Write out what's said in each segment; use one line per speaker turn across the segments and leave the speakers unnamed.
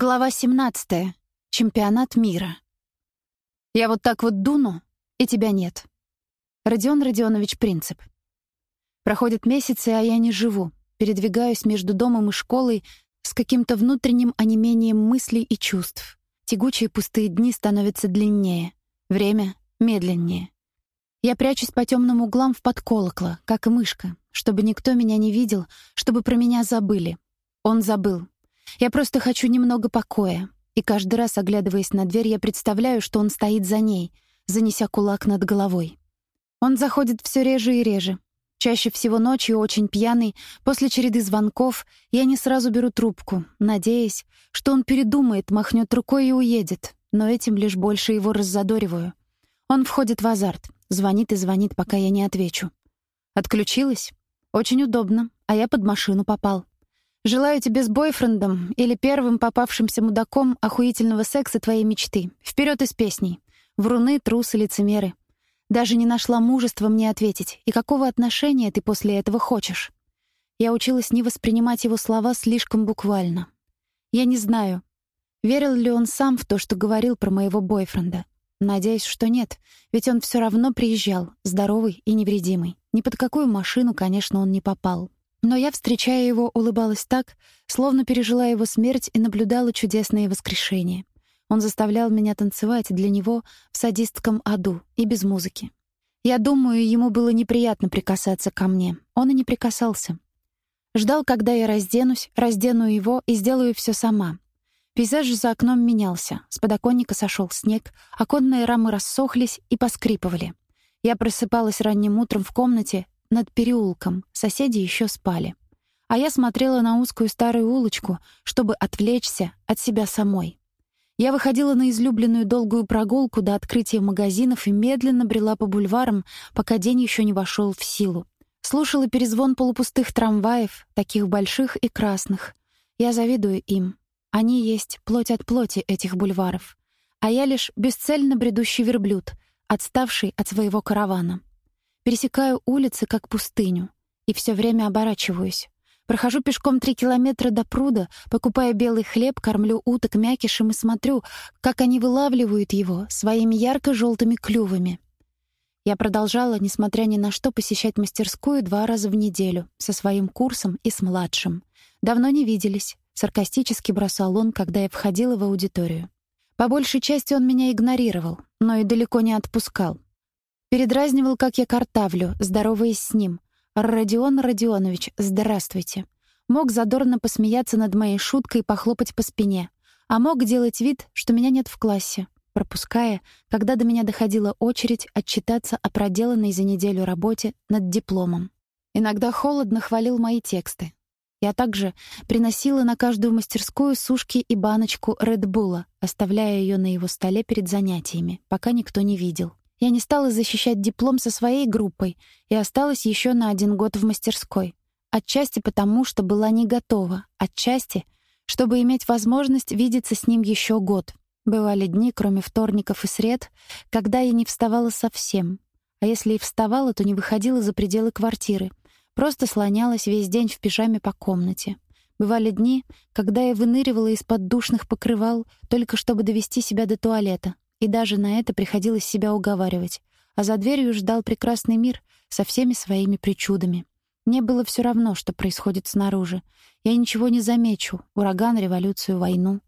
Глава 17. Чемпионат мира. Я вот так вот дуну, и тебя нет. Родион Родионович Принцип. Проходят месяцы, а я не живу. Передвигаюсь между домом и школой с каким-то внутренним онемением мыслей и чувств. Тягучие пустые дни становятся длиннее, время — медленнее. Я прячусь по темным углам в подколокло, как мышка, чтобы никто меня не видел, чтобы про меня забыли. Он забыл, я просто хочу немного покоя. И каждый раз, оглядываясь на дверь, я представляю, что он стоит за ней, занеся кулак над головой. Он заходит все реже и реже. Чаще всего ночью, очень пьяный, после череды звонков, я не сразу беру трубку, надеясь, что он передумает, махнет рукой и уедет, но этим лишь больше его раззадориваю. Он входит в азарт, звонит и звонит, пока я не отвечу. Отключилась? Очень удобно, а я под машину попал. Желаю тебе с бойфрендом или первым попавшимся мудаком охуительного секса твоей мечты. Вперед из песней. Вруны, трусы, лицемеры. Даже не нашла мужества мне ответить. И какого отношения ты после этого хочешь? Я училась не воспринимать его слова слишком буквально. Я не знаю, верил ли он сам в то, что говорил про моего бойфренда. Надеюсь, что нет, ведь он все равно приезжал, здоровый и невредимый. Ни под какую машину, конечно, он не попал. Но я, встречая его, улыбалась так, словно пережила его смерть и наблюдала чудесное воскрешение. Он заставлял меня танцевать для него в садистском аду и без музыки. Я думаю, ему было неприятно прикасаться ко мне. Он и не прикасался. Ждал, когда я разденусь, раздену его и сделаю все сама. Пейзаж за окном менялся. С подоконника сошел снег, оконные рамы рассохлись и поскрипывали. Я просыпалась ранним утром в комнате, над переулком, соседи еще спали. А я смотрела на узкую старую улочку, чтобы отвлечься от себя самой. Я выходила на излюбленную долгую прогулку до открытия магазинов и медленно брела по бульварам, пока день еще не вошел в силу. Слушала перезвон полупустых трамваев, таких больших и красных. Я завидую им. Они есть плоть от плоти этих бульваров. А я лишь бесцельно бредущий верблюд, отставший от своего каравана. Пересекаю улицы, как пустыню, и все время оборачиваюсь. Прохожу пешком три километра до пруда, покупая белый хлеб, кормлю уток мякишем и смотрю, как они вылавливают его своими ярко желтыми клювами. Я продолжала, несмотря ни на что, посещать мастерскую два раза в неделю со своим курсом и с младшим. Давно не виделись, саркастически бросал он, когда я входила в аудиторию. По большей части он меня игнорировал, но и далеко не отпускал. Передразнивал, как я картавлю, здороваясь с ним. «Родион Родионович, здравствуйте». Мог задорно посмеяться над моей шуткой и похлопать по спине. А мог делать вид, что меня нет в классе, пропуская, когда до меня доходила очередь отчитаться о проделанной за неделю работе над дипломом. Иногда холодно хвалил мои тексты. Я также приносила на каждую мастерскую сушки и баночку Редбула, оставляя ее на его столе перед занятиями, пока никто не видел. Я не стала защищать диплом со своей группой и осталась еще на один год в мастерской. Отчасти потому, что была не готова, отчасти, чтобы иметь возможность видеться с ним еще год. Бывали дни, кроме вторников и сред, когда я не вставала совсем. А если и вставала, то не выходила за пределы квартиры. Просто слонялась весь день в пижаме по комнате. Бывали дни, когда я выныривала из-под душных покрывал, только чтобы довести себя до туалета, и даже на это приходилось себя уговаривать. А за дверью ждал прекрасный мир со всеми своими причудами. Мне было все равно, что происходит снаружи. Я ничего не замечу. Ураган, революцию, войну.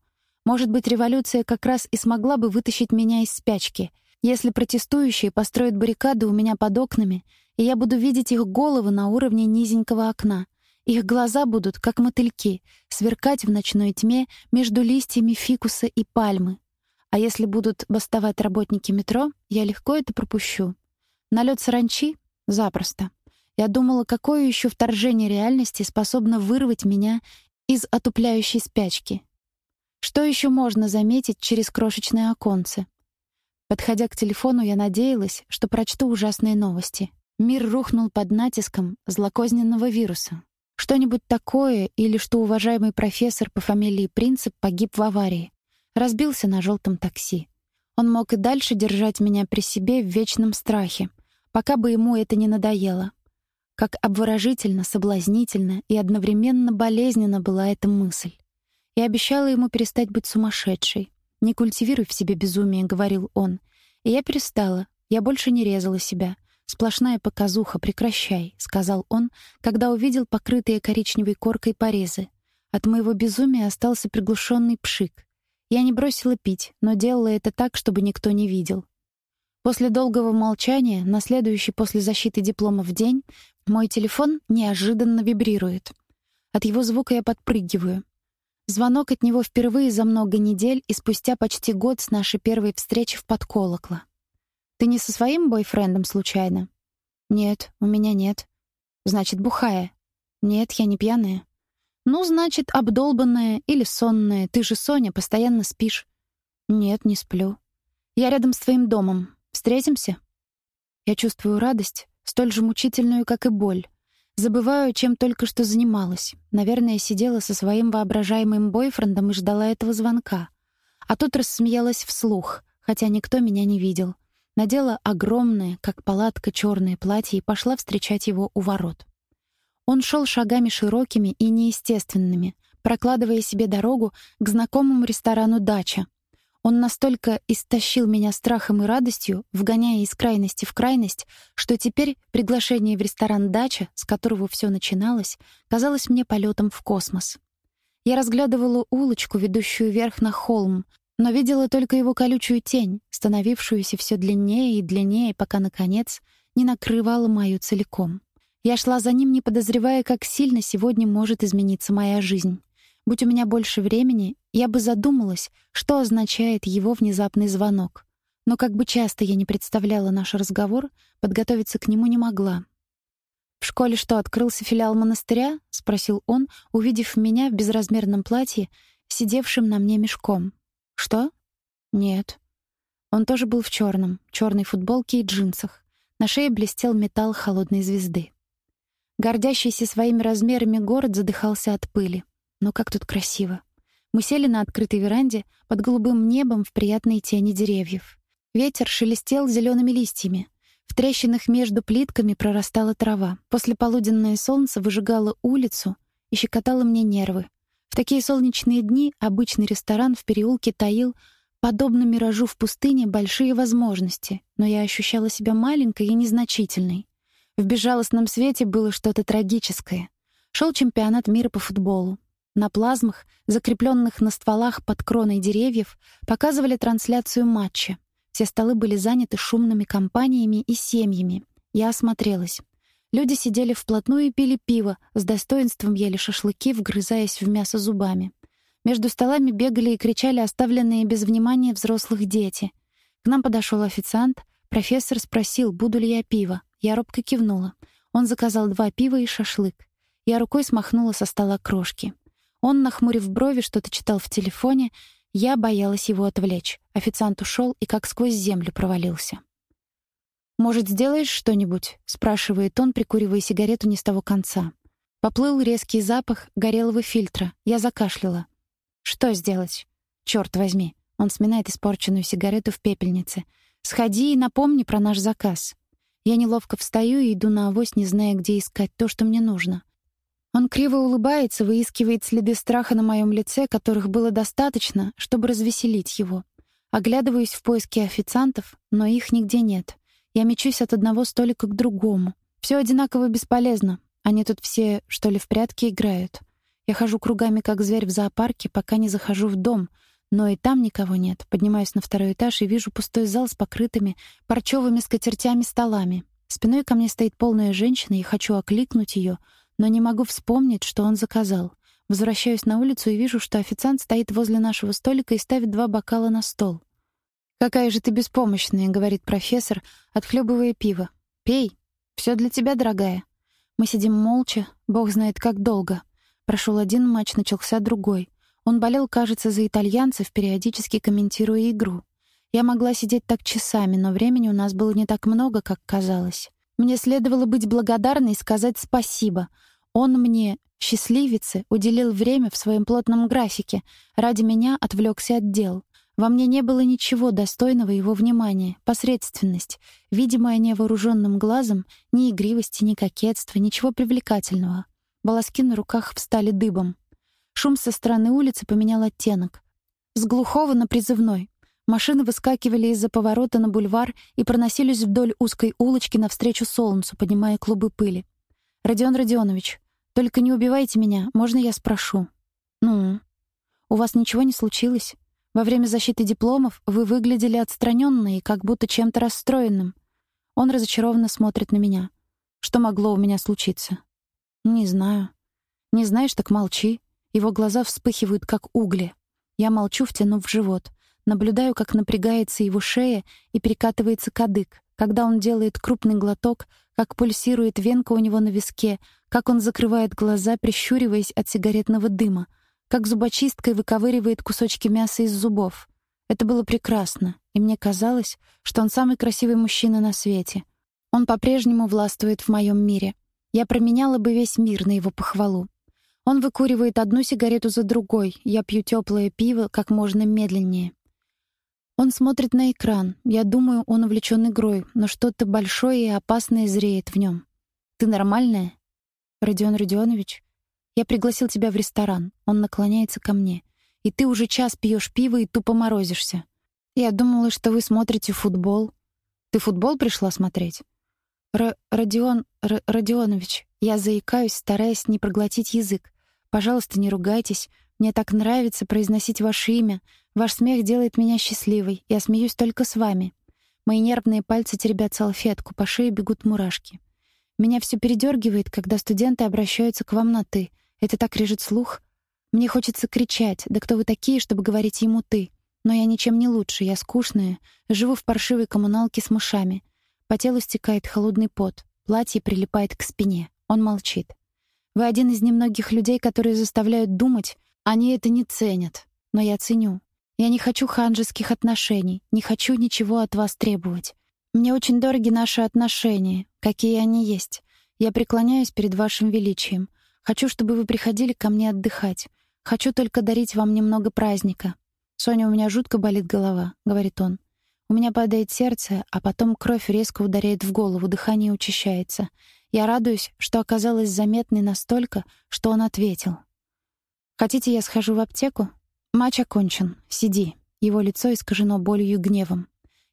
Может быть, революция как раз и смогла бы вытащить меня из спячки, если протестующие построят баррикады у меня под окнами, и я буду видеть их головы на уровне низенького окна. Их глаза будут, как мотыльки, сверкать в ночной тьме между листьями фикуса и пальмы, а если будут бастовать работники метро, я легко это пропущу. Налет саранчи — запросто. Я думала, какое еще вторжение реальности способно вырвать меня из отупляющей спячки. Что еще можно заметить через крошечное оконце? Подходя к телефону, я надеялась, что прочту ужасные новости. Мир рухнул под натиском злокозненного вируса. Что-нибудь такое, или что уважаемый профессор по фамилии Принцип погиб в аварии разбился на желтом такси. Он мог и дальше держать меня при себе в вечном страхе, пока бы ему это не надоело. Как обворожительно, соблазнительно и одновременно болезненно была эта мысль. Я обещала ему перестать быть сумасшедшей. «Не культивируй в себе безумие», — говорил он. И я перестала. Я больше не резала себя. «Сплошная показуха, прекращай», — сказал он, когда увидел покрытые коричневой коркой порезы. От моего безумия остался приглушенный пшик. Я не бросила пить, но делала это так, чтобы никто не видел. После долгого молчания, на следующий после защиты диплома в день, мой телефон неожиданно вибрирует. От его звука я подпрыгиваю. Звонок от него впервые за много недель и спустя почти год с нашей первой встречи в подколокла. «Ты не со своим бойфрендом случайно?» «Нет, у меня нет». «Значит, бухая?» «Нет, я не пьяная». «Ну, значит, обдолбанная или сонная. Ты же, Соня, постоянно спишь». «Нет, не сплю». «Я рядом с твоим домом. Встретимся?» Я чувствую радость, столь же мучительную, как и боль. Забываю, чем только что занималась. Наверное, сидела со своим воображаемым бойфрендом и ждала этого звонка. А тут рассмеялась вслух, хотя никто меня не видел. Надела огромное, как палатка, черное платье и пошла встречать его у ворот. Он шел шагами широкими и неестественными, прокладывая себе дорогу к знакомому ресторану «Дача», он настолько истощил меня страхом и радостью, вгоняя из крайности в крайность, что теперь приглашение в ресторан «Дача», с которого все начиналось, казалось мне полетом в космос. Я разглядывала улочку, ведущую вверх на холм, но видела только его колючую тень, становившуюся все длиннее и длиннее, пока, наконец, не накрывала мою целиком. Я шла за ним, не подозревая, как сильно сегодня может измениться моя жизнь. Будь у меня больше времени, я бы задумалась, что означает его внезапный звонок. Но как бы часто я не представляла наш разговор, подготовиться к нему не могла. «В школе что, открылся филиал монастыря?» — спросил он, увидев меня в безразмерном платье, сидевшем на мне мешком. «Что?» «Нет». Он тоже был в черном, черной футболке и джинсах. На шее блестел металл холодной звезды. Гордящийся своими размерами город задыхался от пыли. Но как тут красиво. Мы сели на открытой веранде под голубым небом в приятной тени деревьев. Ветер шелестел зелеными листьями. В трещинах между плитками прорастала трава. После полуденное солнце выжигало улицу и щекотало мне нервы. В такие солнечные дни обычный ресторан в переулке таил, подобно миражу в пустыне, большие возможности, но я ощущала себя маленькой и незначительной. В безжалостном свете было что-то трагическое. Шел чемпионат мира по футболу. На плазмах, закрепленных на стволах под кроной деревьев, показывали трансляцию матча. Все столы были заняты шумными компаниями и семьями. Я осмотрелась. Люди сидели вплотную и пили пиво, с достоинством ели шашлыки, вгрызаясь в мясо зубами. Между столами бегали и кричали оставленные без внимания взрослых дети. К нам подошел официант. Профессор спросил, буду ли я пиво. Я робко кивнула. Он заказал два пива и шашлык. Я рукой смахнула со стола крошки. Он, нахмурив брови, что-то читал в телефоне. Я боялась его отвлечь. Официант ушел и как сквозь землю провалился. «Может, сделаешь что-нибудь?» — спрашивает он, прикуривая сигарету не с того конца. Поплыл резкий запах горелого фильтра. Я закашляла. «Что сделать?» «Чёрт возьми!» Он сминает испорченную сигарету в пепельнице. «Сходи и напомни про наш заказ». Я неловко встаю и иду на авось, не зная, где искать то, что мне нужно. Он криво улыбается, выискивает следы страха на моем лице, которых было достаточно, чтобы развеселить его. Оглядываюсь в поиске официантов, но их нигде нет. Я мечусь от одного столика к другому. Все одинаково бесполезно. Они тут все, что ли, в прятки играют. Я хожу кругами, как зверь в зоопарке, пока не захожу в дом, но и там никого нет. Поднимаюсь на второй этаж и вижу пустой зал с покрытыми парчевыми скатертями столами. Спиной ко мне стоит полная женщина, и хочу окликнуть ее — но не могу вспомнить, что он заказал. Возвращаюсь на улицу и вижу, что официант стоит возле нашего столика и ставит два бокала на стол. «Какая же ты беспомощная», — говорит профессор, отхлебывая пиво. «Пей. Все для тебя, дорогая». Мы сидим молча, бог знает как долго. Прошел один матч, начался другой. Он болел, кажется, за итальянцев, периодически комментируя игру. Я могла сидеть так часами, но времени у нас было не так много, как казалось. Мне следовало быть благодарной и сказать спасибо, он мне, счастливице, уделил время в своем плотном графике, ради меня отвлекся от дел. Во мне не было ничего достойного его внимания, посредственность, видимая невооруженным глазом, ни игривости, ни кокетства, ничего привлекательного. Волоски на руках встали дыбом. Шум со стороны улицы поменял оттенок. С глухого на призывной. Машины выскакивали из-за поворота на бульвар и проносились вдоль узкой улочки навстречу солнцу, поднимая клубы пыли. «Родион Родионович, только не убивайте меня, можно я спрошу?» «Ну?» «У вас ничего не случилось? Во время защиты дипломов вы выглядели отстранённо и как будто чем-то расстроенным. Он разочарованно смотрит на меня. Что могло у меня случиться? Не знаю. Не знаешь, так молчи. Его глаза вспыхивают, как угли. Я молчу, втянув живот. Наблюдаю, как напрягается его шея и перекатывается кадык, когда он делает крупный глоток, как пульсирует венка у него на виске, как он закрывает глаза, прищуриваясь от сигаретного дыма, как зубочисткой выковыривает кусочки мяса из зубов. Это было прекрасно, и мне казалось, что он самый красивый мужчина на свете. Он по-прежнему властвует в моем мире. Я променяла бы весь мир на его похвалу. Он выкуривает одну сигарету за другой, я пью теплое пиво как можно медленнее. Он смотрит на экран. Я думаю, он увлечен игрой, но что-то большое и опасное зреет в нем. Ты нормальная? Родион Родионович, я пригласил тебя в ресторан. Он наклоняется ко мне. И ты уже час пьешь пиво и тупо морозишься. Я думала, что вы смотрите футбол. Ты футбол пришла смотреть? Р Родион Р Родионович, я заикаюсь, стараясь не проглотить язык. Пожалуйста, не ругайтесь. Мне так нравится произносить ваше имя. Ваш смех делает меня счастливой. Я смеюсь только с вами. Мои нервные пальцы теребят салфетку, по шее бегут мурашки. Меня все передергивает, когда студенты обращаются к вам на «ты». Это так режет слух. Мне хочется кричать, да кто вы такие, чтобы говорить ему «ты». Но я ничем не лучше, я скучная, живу в паршивой коммуналке с мышами. По телу стекает холодный пот, платье прилипает к спине. Он молчит. Вы один из немногих людей, которые заставляют думать, они это не ценят. Но я ценю. Я не хочу ханжеских отношений, не хочу ничего от вас требовать. Мне очень дороги наши отношения, какие они есть. Я преклоняюсь перед вашим величием. Хочу, чтобы вы приходили ко мне отдыхать. Хочу только дарить вам немного праздника. Соня, у меня жутко болит голова, говорит он. У меня падает сердце, а потом кровь резко ударяет в голову, дыхание учащается. Я радуюсь, что оказалась заметной настолько, что он ответил. Хотите, я схожу в аптеку? Матч окончен. Сиди. Его лицо искажено болью и гневом.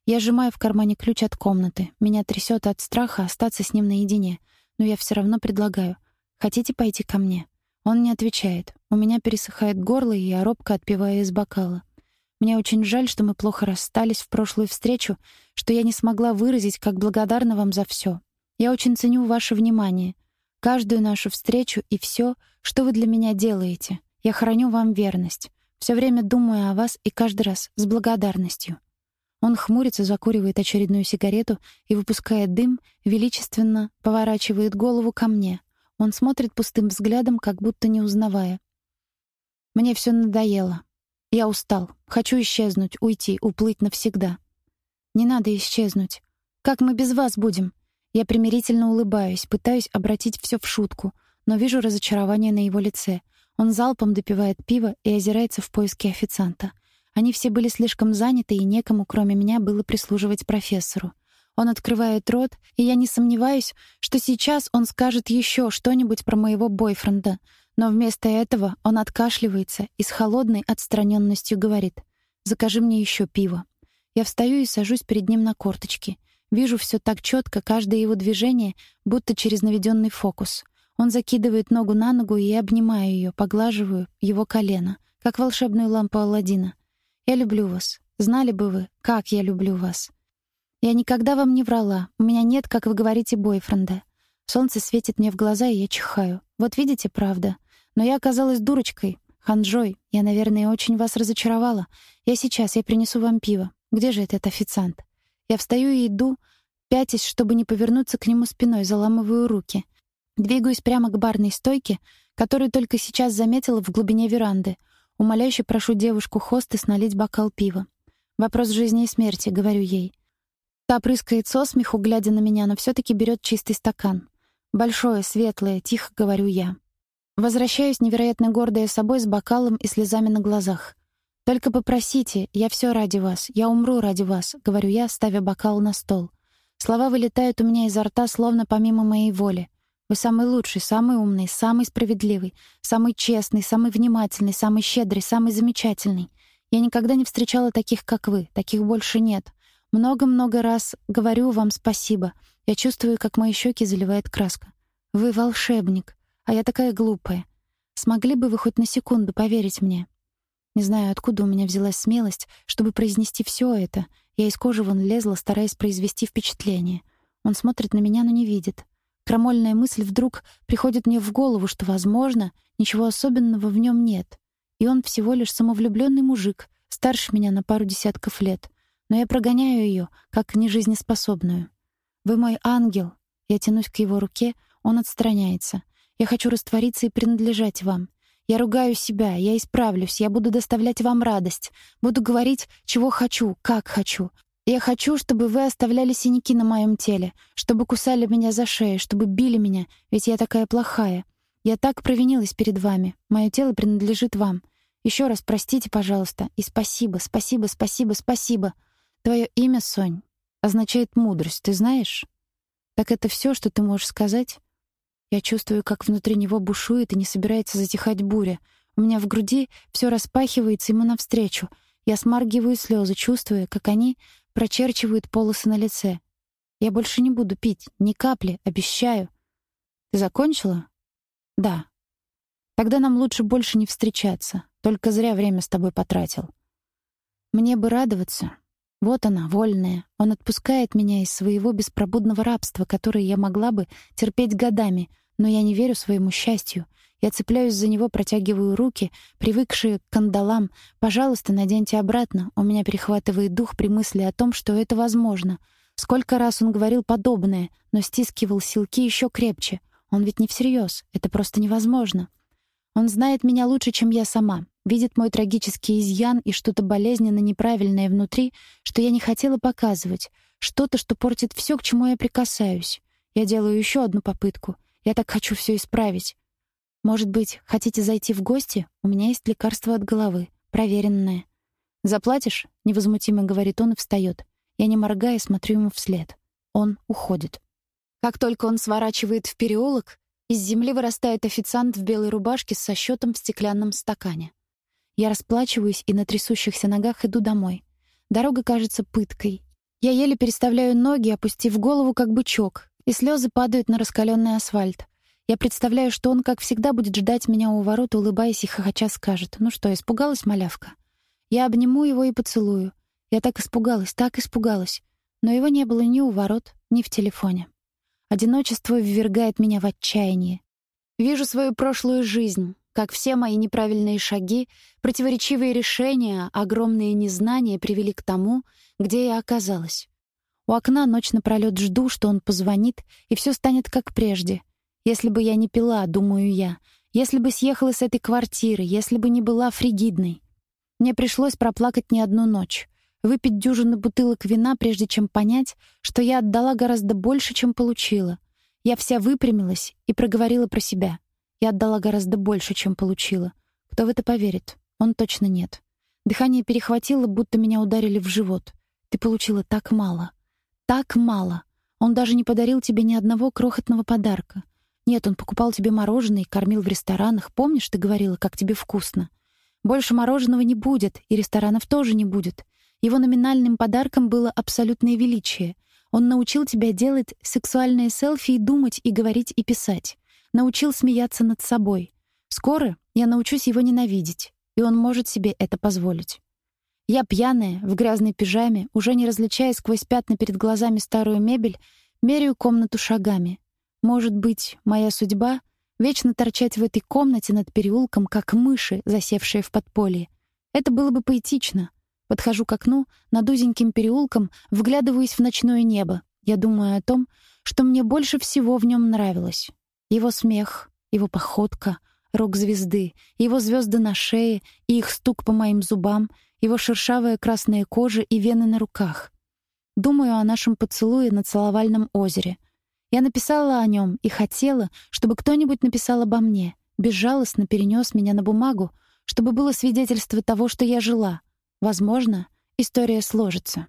Я сжимаю в кармане ключ от комнаты. Меня трясет от страха остаться с ним наедине, но я все равно предлагаю. Хотите пойти ко мне? Он не отвечает. У меня пересыхает горло, и я робко отпиваю из бокала. Мне очень жаль, что мы плохо расстались в прошлую встречу, что я не смогла выразить, как благодарна вам за все. Я очень ценю ваше внимание, каждую нашу встречу и все, что вы для меня делаете. Я храню вам верность. Все время думаю о вас и каждый раз с благодарностью. Он хмурится, закуривает очередную сигарету и, выпуская дым, величественно поворачивает голову ко мне. Он смотрит пустым взглядом, как будто не узнавая. Мне все надоело. Я устал. Хочу исчезнуть, уйти, уплыть навсегда. Не надо исчезнуть. Как мы без вас будем? Я примирительно улыбаюсь, пытаюсь обратить все в шутку, но вижу разочарование на его лице. Он залпом допивает пиво и озирается в поиске официанта. Они все были слишком заняты, и некому, кроме меня, было прислуживать профессору. Он открывает рот, и я не сомневаюсь, что сейчас он скажет еще что-нибудь про моего бойфренда. Но вместо этого он откашливается и с холодной отстраненностью говорит: "Закажи мне еще пиво". Я встаю и сажусь перед ним на корточки. Вижу все так четко, каждое его движение, будто через наведенный фокус. Он закидывает ногу на ногу, и я обнимаю ее, поглаживаю его колено, как волшебную лампу Аладдина. Я люблю вас. Знали бы вы, как я люблю вас. Я никогда вам не врала. У меня нет, как вы говорите, бойфренда. Солнце светит мне в глаза, и я чихаю. Вот видите, правда. Но я оказалась дурочкой, ханжой. Я, наверное, очень вас разочаровала. Я сейчас, я принесу вам пиво. Где же этот официант? Я встаю и иду, пятясь, чтобы не повернуться к нему спиной, заламываю руки. Двигаюсь прямо к барной стойке, которую только сейчас заметила в глубине веранды. Умоляюще прошу девушку-хостес налить бокал пива. «Вопрос жизни и смерти», — говорю ей. Та прыскает со смеху, глядя на меня, но все таки берет чистый стакан. «Большое, светлое», — тихо говорю я. Возвращаюсь, невероятно гордая собой, с бокалом и слезами на глазах. «Только попросите, я все ради вас, я умру ради вас», — говорю я, ставя бокал на стол. Слова вылетают у меня изо рта, словно помимо моей воли. Вы самый лучший, самый умный, самый справедливый, самый честный, самый внимательный, самый щедрый, самый замечательный. Я никогда не встречала таких, как вы. Таких больше нет. Много-много раз говорю вам спасибо. Я чувствую, как мои щеки заливает краска. Вы волшебник, а я такая глупая. Смогли бы вы хоть на секунду поверить мне? Не знаю, откуда у меня взялась смелость, чтобы произнести все это. Я из кожи вон лезла, стараясь произвести впечатление. Он смотрит на меня, но не видит. Крамольная мысль вдруг приходит мне в голову, что, возможно, ничего особенного в нем нет. И он всего лишь самовлюбленный мужик, старше меня на пару десятков лет. Но я прогоняю ее, как нежизнеспособную. Вы мой ангел. Я тянусь к его руке, он отстраняется. Я хочу раствориться и принадлежать вам. Я ругаю себя, я исправлюсь, я буду доставлять вам радость, буду говорить, чего хочу, как хочу. Я хочу, чтобы вы оставляли синяки на моем теле, чтобы кусали меня за шею, чтобы били меня, ведь я такая плохая. Я так провинилась перед вами. Мое тело принадлежит вам. Еще раз простите, пожалуйста, и спасибо, спасибо, спасибо, спасибо. Твое имя, Сонь, означает мудрость, ты знаешь? Так это все, что ты можешь сказать? Я чувствую, как внутри него бушует и не собирается затихать буря. У меня в груди все распахивается ему навстречу. Я смаргиваю слезы, чувствуя, как они прочерчивают полосы на лице. Я больше не буду пить, ни капли, обещаю. Ты закончила? Да. Тогда нам лучше больше не встречаться. Только зря время с тобой потратил. Мне бы радоваться. Вот она, вольная. Он отпускает меня из своего беспробудного рабства, которое я могла бы терпеть годами, но я не верю своему счастью. Я цепляюсь за него, протягиваю руки, привыкшие к кандалам. «Пожалуйста, наденьте обратно». У меня перехватывает дух при мысли о том, что это возможно. Сколько раз он говорил подобное, но стискивал силки еще крепче. Он ведь не всерьез. Это просто невозможно. Он знает меня лучше, чем я сама. Видит мой трагический изъян и что-то болезненно неправильное внутри, что я не хотела показывать. Что-то, что портит все, к чему я прикасаюсь. Я делаю еще одну попытку. Я так хочу все исправить. Может быть, хотите зайти в гости? У меня есть лекарство от головы, проверенное. Заплатишь? невозмутимо говорит он и встает. Я не моргая смотрю ему вслед. Он уходит. Как только он сворачивает в переулок, из земли вырастает официант в белой рубашке со счетом в стеклянном стакане. Я расплачиваюсь и на трясущихся ногах иду домой. Дорога кажется пыткой. Я еле переставляю ноги, опустив голову как бычок, и слезы падают на раскаленный асфальт. Я представляю, что он, как всегда, будет ждать меня у ворот, улыбаясь и хохоча скажет: "Ну что, испугалась, малявка?" Я обниму его и поцелую. Я так испугалась, так испугалась, но его не было ни у ворот, ни в телефоне. Одиночество ввергает меня в отчаяние. Вижу свою прошлую жизнь, как все мои неправильные шаги, противоречивые решения, огромные незнания привели к тому, где я оказалась. У окна ночь напролёт жду, что он позвонит, и все станет как прежде. Если бы я не пила, думаю я, если бы съехала с этой квартиры, если бы не была фригидной. Мне пришлось проплакать не одну ночь выпить дюжину бутылок вина, прежде чем понять, что я отдала гораздо больше, чем получила. Я вся выпрямилась и проговорила про себя. Я отдала гораздо больше, чем получила. Кто в это поверит? Он точно нет. Дыхание перехватило, будто меня ударили в живот. Ты получила так мало. Так мало. Он даже не подарил тебе ни одного крохотного подарка. Нет, он покупал тебе мороженое и кормил в ресторанах. Помнишь, ты говорила, как тебе вкусно? Больше мороженого не будет, и ресторанов тоже не будет. Его номинальным подарком было абсолютное величие. Он научил тебя делать сексуальные селфи и думать, и говорить, и писать. Научил смеяться над собой. Скоро я научусь его ненавидеть, и он может себе это позволить. Я пьяная, в грязной пижаме, уже не различая сквозь пятна перед глазами старую мебель, меряю комнату шагами. Может быть, моя судьба — вечно торчать в этой комнате над переулком, как мыши, засевшие в подполье. Это было бы поэтично — Подхожу к окну, над узеньким переулком, вглядываюсь в ночное небо. Я думаю о том, что мне больше всего в нем нравилось. Его смех, его походка, рок-звезды, его звезды на шее и их стук по моим зубам, его шершавая красная кожа и вены на руках. Думаю о нашем поцелуе на целовальном озере. Я написала о нем и хотела, чтобы кто-нибудь написал обо мне, безжалостно перенес меня на бумагу, чтобы было свидетельство того, что я жила — Возможно, история сложится.